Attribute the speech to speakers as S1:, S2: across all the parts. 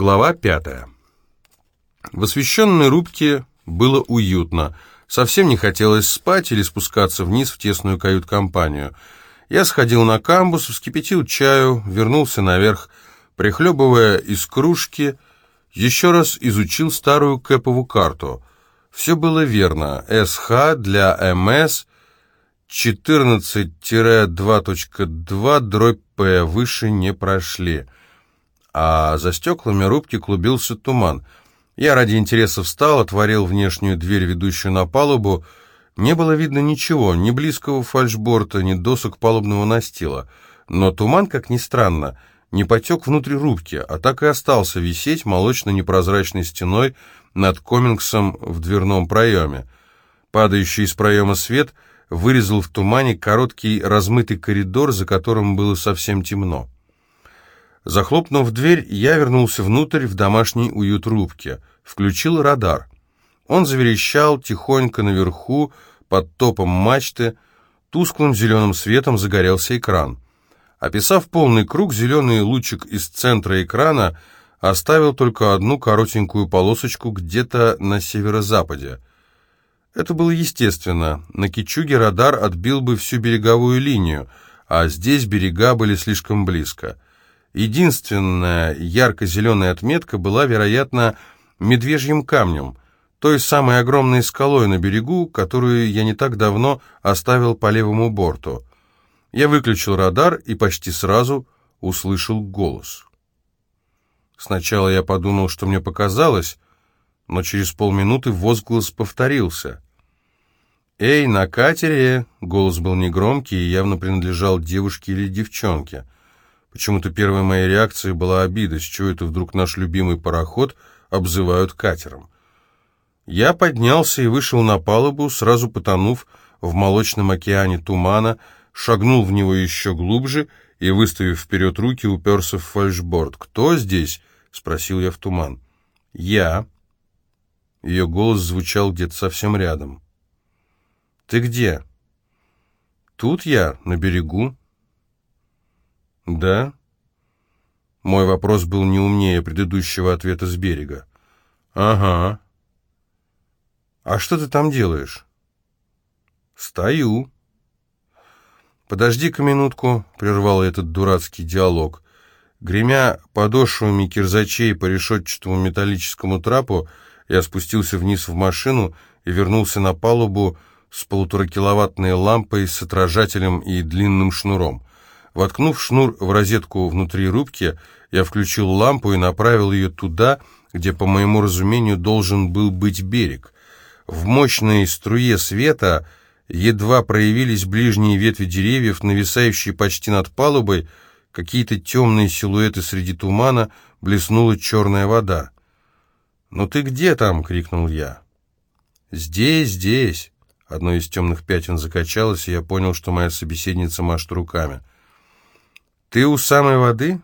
S1: Глава пятая. В освещенной рубке было уютно. Совсем не хотелось спать или спускаться вниз в тесную кают-компанию. Я сходил на камбус, вскипятил чаю, вернулся наверх, прихлебывая из кружки, еще раз изучил старую кэпову карту. Все было верно. СХ для МС 14-2.2 дробь П выше не прошли. А за стеклами рубки клубился туман. Я ради интереса встал, отворил внешнюю дверь, ведущую на палубу. Не было видно ничего, ни близкого фальшборта, ни досок палубного настила. Но туман, как ни странно, не потек внутрь рубки, а так и остался висеть молочно-непрозрачной стеной над комингсом в дверном проеме. Падающий из проема свет вырезал в тумане короткий размытый коридор, за которым было совсем темно. Захлопнув дверь, я вернулся внутрь в домашний уют рубки. Включил радар. Он заверещал тихонько наверху, под топом мачты. Тусклым зеленым светом загорелся экран. Описав полный круг, зеленый лучик из центра экрана оставил только одну коротенькую полосочку где-то на северо-западе. Это было естественно. На Кичуге радар отбил бы всю береговую линию, а здесь берега были слишком близко. Единственная ярко-зеленая отметка была, вероятно, медвежьим камнем, той самой огромной скалой на берегу, которую я не так давно оставил по левому борту. Я выключил радар и почти сразу услышал голос. Сначала я подумал, что мне показалось, но через полминуты возглас повторился. «Эй, на катере!» — голос был негромкий и явно принадлежал девушке или девчонке — Почему-то первой моей реакцией была обида, с чего это вдруг наш любимый пароход обзывают катером. Я поднялся и вышел на палубу, сразу потонув в молочном океане тумана, шагнул в него еще глубже и, выставив вперед руки, уперся в фальшборд. «Кто здесь?» — спросил я в туман. «Я». Ее голос звучал где-то совсем рядом. «Ты где?» «Тут я, на берегу». «Да?» Мой вопрос был не умнее предыдущего ответа с берега. «Ага». «А что ты там делаешь?» «Стою». «Подожди-ка минутку», — прервал этот дурацкий диалог. Гремя подошвами кирзачей по решетчатому металлическому трапу, я спустился вниз в машину и вернулся на палубу с полуторакиловаттной лампой с отражателем и длинным шнуром. Воткнув шнур в розетку внутри рубки, я включил лампу и направил ее туда, где, по моему разумению, должен был быть берег. В мощной струе света едва проявились ближние ветви деревьев, нависающие почти над палубой, какие-то темные силуэты среди тумана, блеснула черная вода. «Ну ты где там?» — крикнул я. «Здесь, здесь!» Одно из темных пятен закачалось, и я понял, что моя собеседница машет руками. «Ты у самой воды?»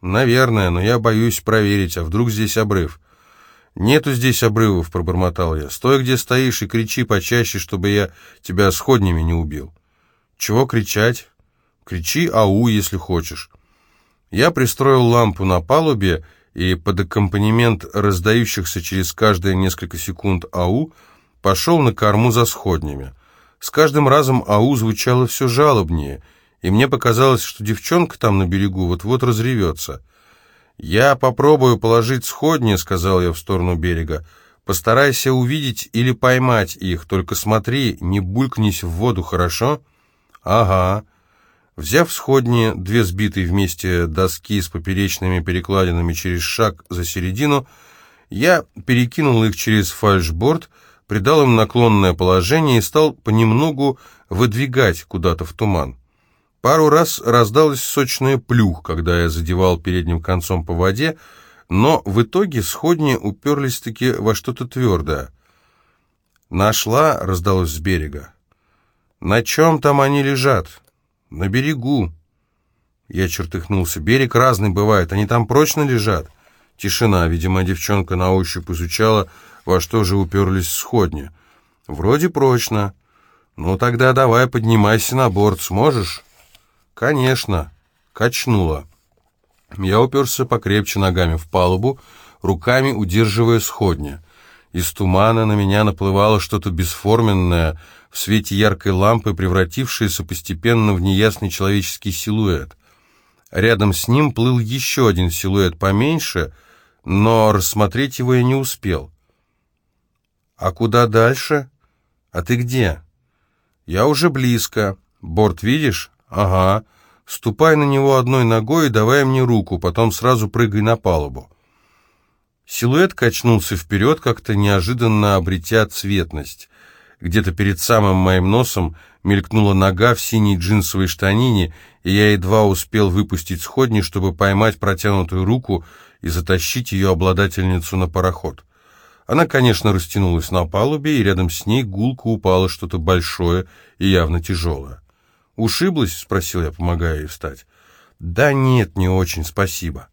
S1: «Наверное, но я боюсь проверить, а вдруг здесь обрыв?» «Нету здесь обрывов», — пробормотал я. «Стой, где стоишь, и кричи почаще, чтобы я тебя сходнями не убил». «Чего кричать?» «Кричи «Ау», если хочешь». Я пристроил лампу на палубе, и под аккомпанемент раздающихся через каждые несколько секунд «Ау» пошел на корму за сходнями. С каждым разом «Ау» звучало все жалобнее — и мне показалось, что девчонка там на берегу вот-вот разревется. «Я попробую положить сходни», — сказал я в сторону берега. «Постарайся увидеть или поймать их, только смотри, не булькнись в воду, хорошо?» «Ага». Взяв сходни, две сбитые вместе доски с поперечными перекладинами через шаг за середину, я перекинул их через фальшборд, придал им наклонное положение и стал понемногу выдвигать куда-то в туман. Пару раз раздалась сочная плюх, когда я задевал передним концом по воде, но в итоге сходни уперлись-таки во что-то твердое. «Нашла», — раздалось с берега. «На чем там они лежат?» «На берегу». Я чертыхнулся. «Берег разный бывает, они там прочно лежат?» Тишина. Видимо, девчонка на ощупь изучала, во что же уперлись сходни. «Вроде прочно». «Ну тогда давай поднимайся на борт, сможешь?» «Конечно», — качнула. Я уперся покрепче ногами в палубу, руками удерживая сходня. Из тумана на меня наплывало что-то бесформенное, в свете яркой лампы, превратившееся постепенно в неясный человеческий силуэт. Рядом с ним плыл еще один силуэт поменьше, но рассмотреть его я не успел. «А куда дальше? А ты где?» «Я уже близко. Борт видишь?» «Ага. Ступай на него одной ногой и давай мне руку, потом сразу прыгай на палубу». Силуэт качнулся вперед, как-то неожиданно обретя цветность. Где-то перед самым моим носом мелькнула нога в синей джинсовой штанине, и я едва успел выпустить сходни, чтобы поймать протянутую руку и затащить ее обладательницу на пароход. Она, конечно, растянулась на палубе, и рядом с ней гулко упало что-то большое и явно тяжелое. «Ушиблась?» — спросил я, помогая ей встать. «Да нет, не очень, спасибо».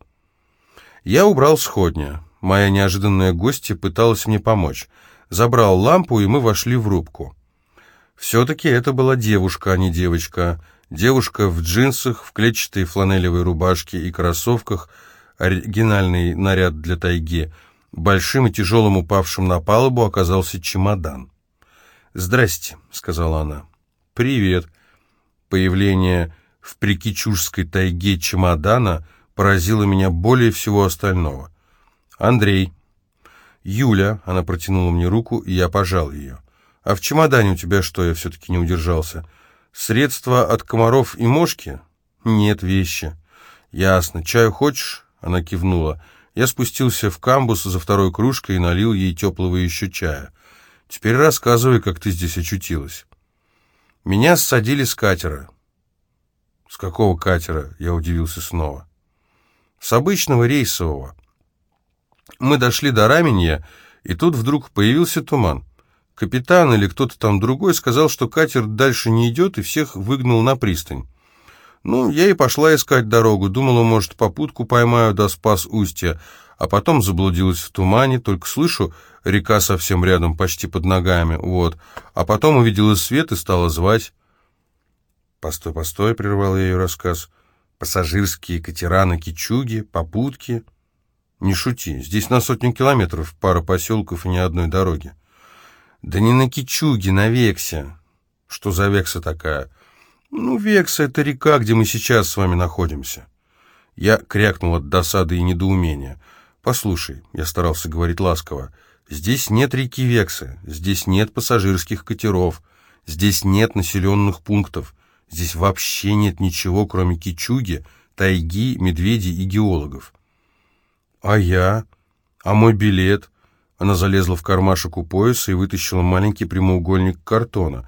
S1: Я убрал сходня. Моя неожиданная гостья пыталась мне помочь. Забрал лампу, и мы вошли в рубку. Все-таки это была девушка, а не девочка. Девушка в джинсах, в клетчатой фланелевой рубашке и кроссовках, оригинальный наряд для тайги. Большим и тяжелым упавшим на палубу оказался чемодан. «Здрасте», — сказала она. «Привет». Появление в прикичужской тайге чемодана поразило меня более всего остального. «Андрей». «Юля», — она протянула мне руку, и я пожал ее. «А в чемодане у тебя что?» Я все-таки не удержался. «Средства от комаров и мошки?» «Нет, вещи». «Ясно. Чаю хочешь?» Она кивнула. Я спустился в камбус за второй кружкой и налил ей теплого еще чая. «Теперь рассказывай, как ты здесь очутилась». Меня ссадили с катера. «С какого катера?» Я удивился снова. «С обычного рейсового. Мы дошли до Раменья, и тут вдруг появился туман. Капитан или кто-то там другой сказал, что катер дальше не идет, и всех выгнал на пристань. Ну, я и пошла искать дорогу, думала, может, попутку поймаю до спас устья, а потом заблудилась в тумане, только слышу, река совсем рядом, почти под ногами, вот. А потом увидела свет и стала звать. «Постой, постой», — прервал я ее рассказ. «Пассажирские катера на Кичуге, попутки». Не шути, здесь на сотню километров пара поселков и ни одной дороги. Да не на Кичуге, на Вексе. Что за Векса такая? Ну, Векса — это река, где мы сейчас с вами находимся. Я крякнул от досады и недоумения. Послушай, я старался говорить ласково, здесь нет реки Вексы, здесь нет пассажирских катеров, здесь нет населенных пунктов, здесь вообще нет ничего, кроме Кичуги, тайги, медведей и геологов. «А я? А мой билет?» Она залезла в кармашек у пояса и вытащила маленький прямоугольник картона.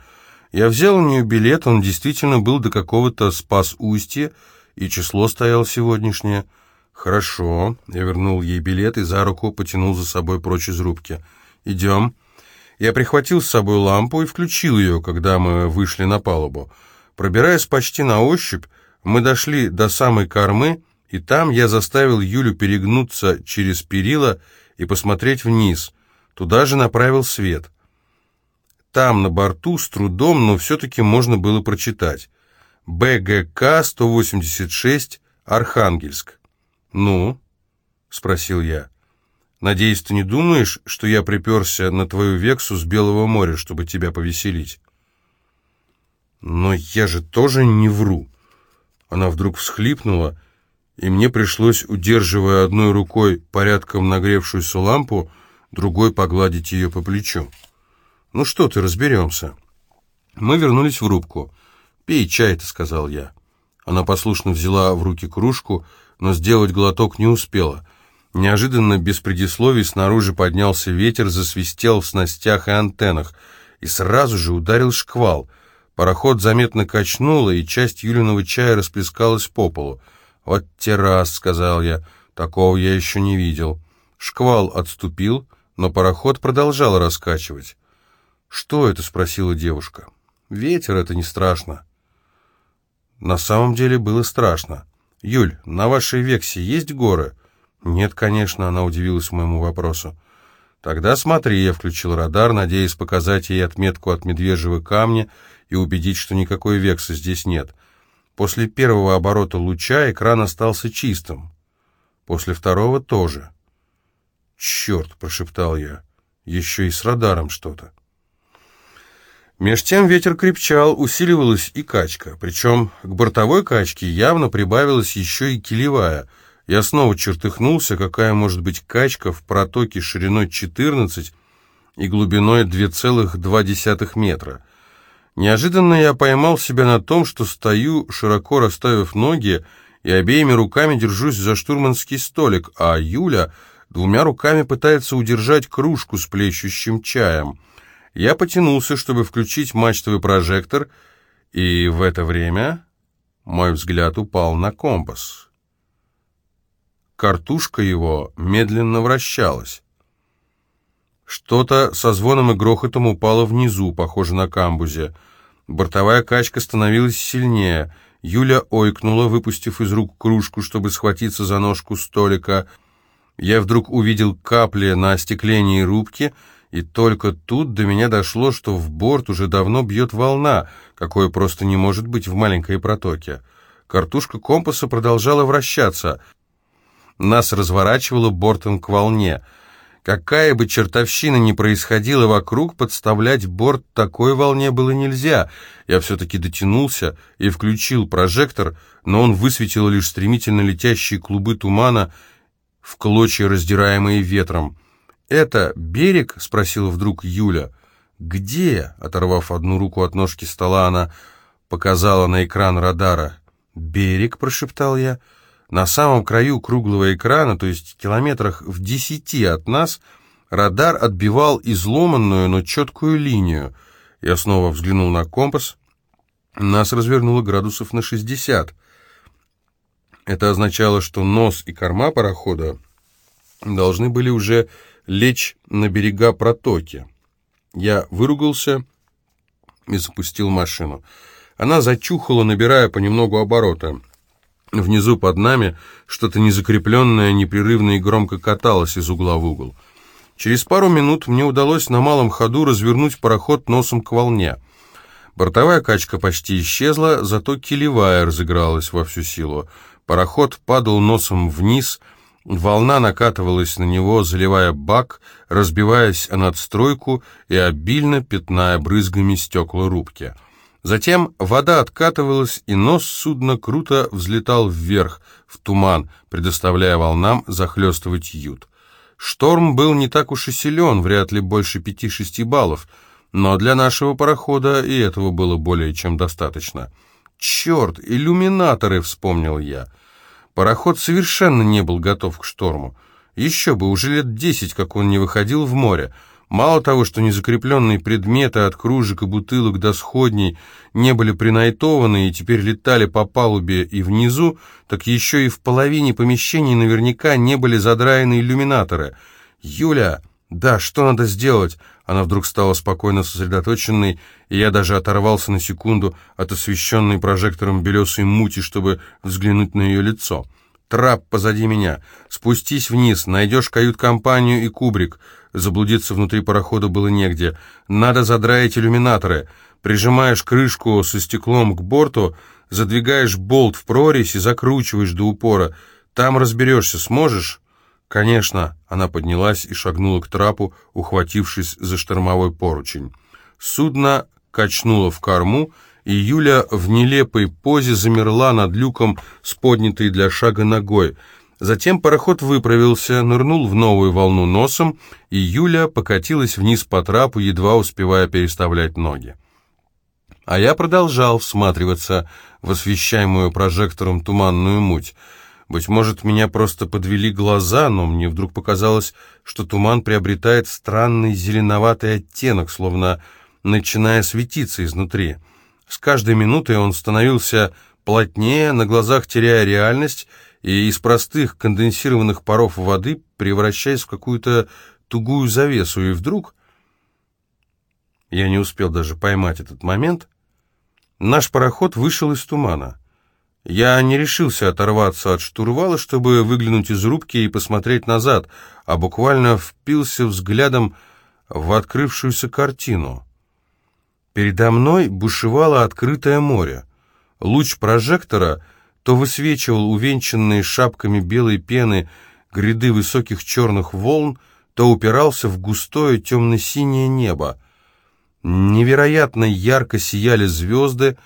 S1: Я взял у нее билет, он действительно был до какого-то спас-устья, и число стояло сегодняшнее. «Хорошо». Я вернул ей билет и за руку потянул за собой прочь из рубки. «Идем». Я прихватил с собой лампу и включил ее, когда мы вышли на палубу. Пробираясь почти на ощупь, мы дошли до самой кормы, и там я заставил Юлю перегнуться через перила и посмотреть вниз. Туда же направил свет. Там, на борту, с трудом, но все-таки можно было прочитать. БГК-186, Архангельск. «Ну?» — спросил я. «Надеюсь, ты не думаешь, что я приперся на твою вексу с Белого моря, чтобы тебя повеселить?» «Но я же тоже не вру». Она вдруг всхлипнула и мне пришлось, удерживая одной рукой порядком нагревшуюся лампу, другой погладить ее по плечу. «Ну что ты, разберемся». Мы вернулись в рубку. «Пей чай-то», — сказал я. Она послушно взяла в руки кружку, но сделать глоток не успела. Неожиданно, без предисловий, снаружи поднялся ветер, засвистел в снастях и антеннах, и сразу же ударил шквал. Пароход заметно качнуло, и часть Юлиного чая расплескалась по полу. «Вот террас», — сказал я, — «такого я еще не видел». Шквал отступил, но пароход продолжал раскачивать. «Что это?» — спросила девушка. «Ветер, это не страшно». На самом деле было страшно. «Юль, на вашей вексе есть горы?» «Нет, конечно», — она удивилась моему вопросу. «Тогда смотри», — я включил радар, надеясь показать ей отметку от медвежьего камня и убедить, что никакой векса здесь нет. После первого оборота луча экран остался чистым. После второго тоже. «Черт!» — прошептал я. «Еще и с радаром что-то». Меж тем ветер крепчал, усиливалась и качка. Причем к бортовой качке явно прибавилась еще и килевая. Я снова чертыхнулся, какая может быть качка в протоке шириной 14 и глубиной 2,2 метра. Неожиданно я поймал себя на том, что стою, широко расставив ноги, и обеими руками держусь за штурманский столик, а Юля двумя руками пытается удержать кружку с плещущим чаем. Я потянулся, чтобы включить мачтовый прожектор, и в это время мой взгляд упал на компас. Картушка его медленно вращалась. Что-то со звоном и грохотом упало внизу, похоже на камбузе. Бортовая качка становилась сильнее. Юля ойкнула, выпустив из рук кружку, чтобы схватиться за ножку столика. Я вдруг увидел капли на остеклении рубки, и только тут до меня дошло, что в борт уже давно бьет волна, какое просто не может быть в маленькой протоке. Картушка компаса продолжала вращаться. Нас разворачивало бортом к волне — Какая бы чертовщина ни происходила вокруг, подставлять борт такой волне было нельзя. Я все-таки дотянулся и включил прожектор, но он высветил лишь стремительно летящие клубы тумана в клочья, раздираемые ветром. «Это берег?» — спросила вдруг Юля. «Где?» — оторвав одну руку от ножки стола, она показала на экран радара. «Берег?» — прошептал я. На самом краю круглого экрана, то есть километрах в десяти от нас, радар отбивал изломанную, но четкую линию. Я снова взглянул на компас. Нас развернуло градусов на 60. Это означало, что нос и корма парохода должны были уже лечь на берега протоки. Я выругался и запустил машину. Она зачухала, набирая понемногу оборота. Внизу под нами что-то незакрепленное непрерывно и громко каталось из угла в угол. Через пару минут мне удалось на малом ходу развернуть пароход носом к волне. Бортовая качка почти исчезла, зато килевая разыгралась во всю силу. Пароход падал носом вниз, волна накатывалась на него, заливая бак, разбиваясь о надстройку и обильно пятная брызгами стекла рубки. Затем вода откатывалась, и нос судна круто взлетал вверх, в туман, предоставляя волнам захлестывать ют. Шторм был не так уж и силен, вряд ли больше пяти-шести баллов, но для нашего парохода и этого было более чем достаточно. «Черт, иллюминаторы!» — вспомнил я. Пароход совершенно не был готов к шторму. Еще бы, уже лет десять, как он не выходил в море. Мало того, что незакрепленные предметы от кружек и бутылок до сходней не были принайтованы и теперь летали по палубе и внизу, так еще и в половине помещений наверняка не были задраены иллюминаторы. «Юля, да, что надо сделать?» Она вдруг стала спокойно сосредоточенной, и я даже оторвался на секунду от освещенной прожектором белесой мути, чтобы взглянуть на ее лицо. «Трап позади меня. Спустись вниз, найдешь кают-компанию и кубрик». Заблудиться внутри парохода было негде. Надо задраить иллюминаторы. Прижимаешь крышку со стеклом к борту, задвигаешь болт в прорезь и закручиваешь до упора. Там разберешься, сможешь? Конечно. Она поднялась и шагнула к трапу, ухватившись за штормовой поручень. Судно качнуло в корму, и Юля в нелепой позе замерла над люком с поднятой для шага ногой — Затем пароход выправился, нырнул в новую волну носом, и Юля покатилась вниз по трапу, едва успевая переставлять ноги. А я продолжал всматриваться в освещаемую прожектором туманную муть. Быть может, меня просто подвели глаза, но мне вдруг показалось, что туман приобретает странный зеленоватый оттенок, словно начиная светиться изнутри. С каждой минутой он становился плотнее, на глазах теряя реальность, и из простых конденсированных паров воды превращаясь в какую-то тугую завесу, и вдруг... Я не успел даже поймать этот момент. Наш пароход вышел из тумана. Я не решился оторваться от штурвала, чтобы выглянуть из рубки и посмотреть назад, а буквально впился взглядом в открывшуюся картину. Передо мной бушевало открытое море. Луч прожектора — то высвечивал увенчанные шапками белой пены гряды высоких черных волн, то упирался в густое темно-синее небо. Невероятно ярко сияли звезды,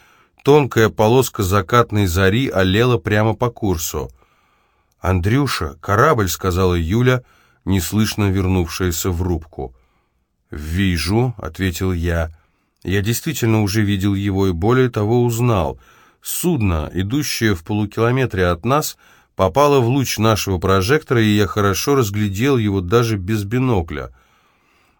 S1: тонкая полоска закатной зари олела прямо по курсу. «Андрюша, корабль», — сказала Юля, неслышно вернувшаяся в рубку. «Вижу», — ответил я. «Я действительно уже видел его и более того узнал. Судно, идущее в полукилометре от нас, попало в луч нашего прожектора, и я хорошо разглядел его даже без бинокля.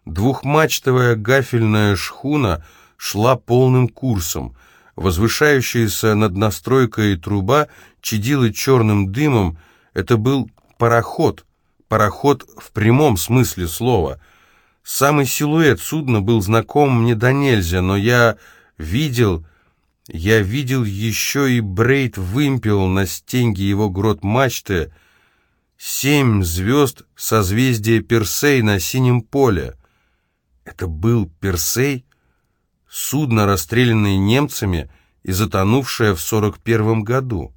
S1: Двухмачтовая гафельная шхуна шла полным курсом. Возвышающаяся над настройкой труба чадила черным дымом. Это был пароход, пароход в прямом смысле слова — Самый силуэт судна был знаком мне до нельзя, но я видел... Я видел еще и брейд-вымпел на стенге его грот-мачты, семь звезд созвездия Персей на синем поле. Это был Персей, судно, расстрелянное немцами и затонувшее в сорок первом году.